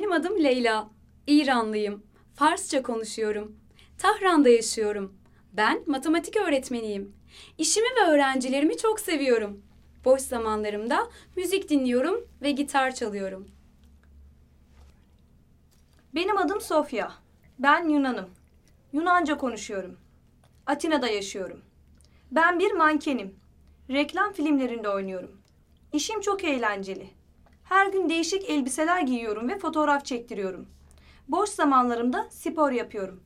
Benim adım Leyla. İranlıyım. Farsça konuşuyorum. Tahran'da yaşıyorum. Ben matematik öğretmeniyim. İşimi ve öğrencilerimi çok seviyorum. Boş zamanlarımda müzik dinliyorum ve gitar çalıyorum. Benim adım Sofya. Ben Yunanım. Yunanca konuşuyorum. Atina'da yaşıyorum. Ben bir mankenim. Reklam filmlerinde oynuyorum. İşim çok eğlenceli. Her gün değişik elbiseler giyiyorum ve fotoğraf çektiriyorum. Boş zamanlarımda spor yapıyorum.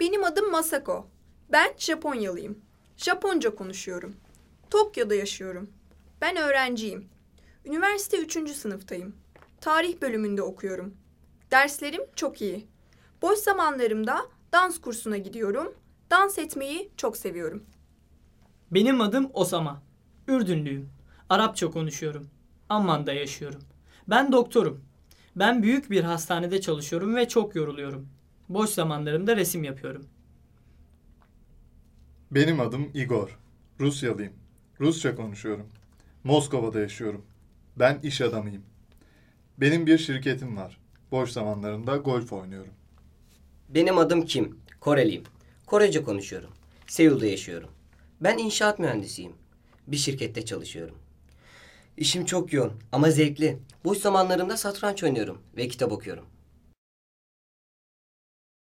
Benim adım Masako. Ben Japonyalıyım. Japonca konuşuyorum. Tokyo'da yaşıyorum. Ben öğrenciyim. Üniversite 3. sınıftayım. Tarih bölümünde okuyorum. Derslerim çok iyi. Boş zamanlarımda dans kursuna gidiyorum. Dans etmeyi çok seviyorum. Benim adım Osama. Ürdünlüyüm. Arapça konuşuyorum. Amman'da yaşıyorum. Ben doktorum. Ben büyük bir hastanede çalışıyorum ve çok yoruluyorum. Boş zamanlarımda resim yapıyorum. Benim adım Igor. Rusyalıyım. Rusça konuşuyorum. Moskova'da yaşıyorum. Ben iş adamıyım. Benim bir şirketim var. Boş zamanlarımda golf oynuyorum. Benim adım Kim. Koreliyim. Korece konuşuyorum. Seul'da yaşıyorum. Ben inşaat mühendisiyim. Bir şirkette çalışıyorum. İşim çok yoğun ama zevkli. Boş zamanlarımda satranç oynuyorum ve kitap okuyorum.